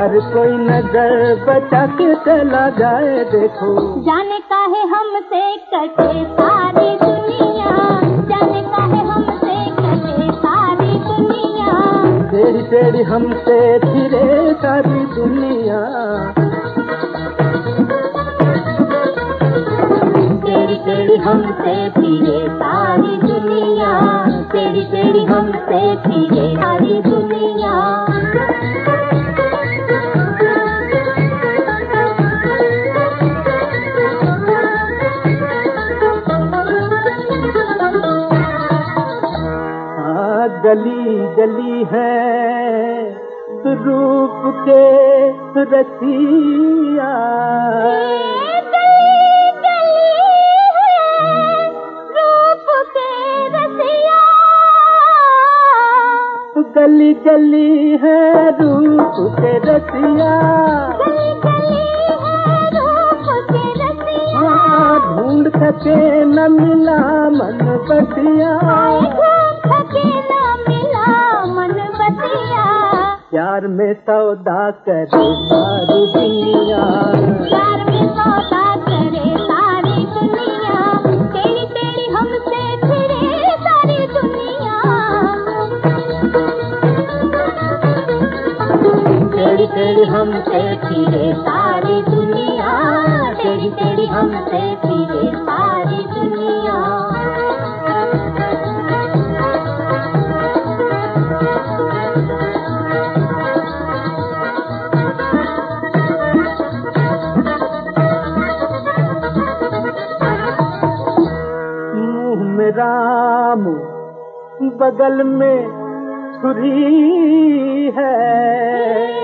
हर कोई नज़र बचा के चला जाए देखो। जाने का है हमसे कटे सारी दुनिया जाने का है हमसे कटे सारी दुनिया। तेरी तेरी हमसे फिरे सारी दुनिया। तेरी तेरी हमसे फिरे सारी दुनिया तेरी तेरी हमसे फिरे सारी दुनिया। गली गली है, रूप के रसिया। गली गली है, रूप के रसिया। हाँ ढूंढ सके न मिला मन बसिया। में सौदा करे सारी दुनिया। प्यार में सौदा करे सारी दुनिया। तेरी तेरी हमसे फिरे सारी दुनिया। तेरी तेरी हमसे फिरे सारी दुनिया। तेरी तेरी हमसे फिरे सारी राम बगल में छुरी है।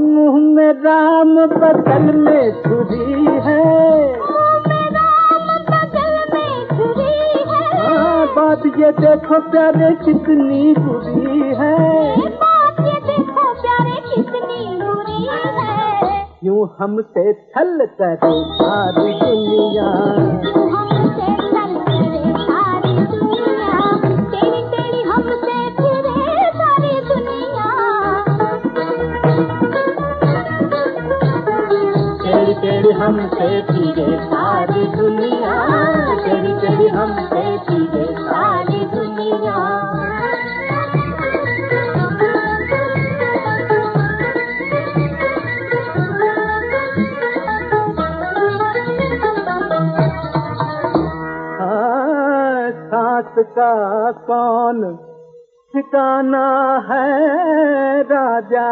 मुँह में राम बगल में छुरी बगल में छुरी है। हाँ बात ये देखो प्यारे, कितनी बुरी है। यूँ हमसे छल करे सारी दुनिया? हमसे चल सारी दुनिया। तेरी तेरी हमसे फिरे सारी दुनिया। तेरी तेरी हमसे फिरे सांस का कौन ठिकाना है राजा?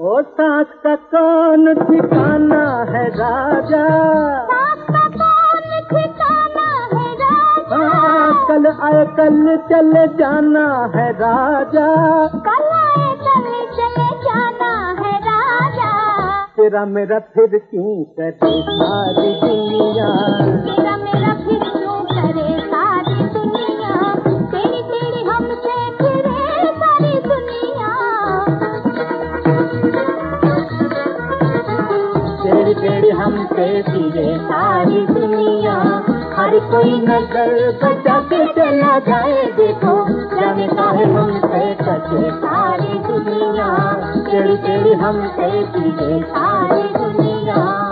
ओ सांस का कौन ठिकाना है राजा? कल आए कल चले जाना है राजा। तेरा मेरा फिर क्यों करे सारी दुनिया? तेरा मेरा फिर क्यों करे सारी दुनिया? तेरी तेरी हमसे फिरे सारी दुनिया। तेरी तेरी हमसे फिरे सारी दुनिया। हर कोई नज़र बचा के चला जाए देखो जाने का है हमसे कटे सारी दुनिया। तेरी तेरी हम सारी दुनिया।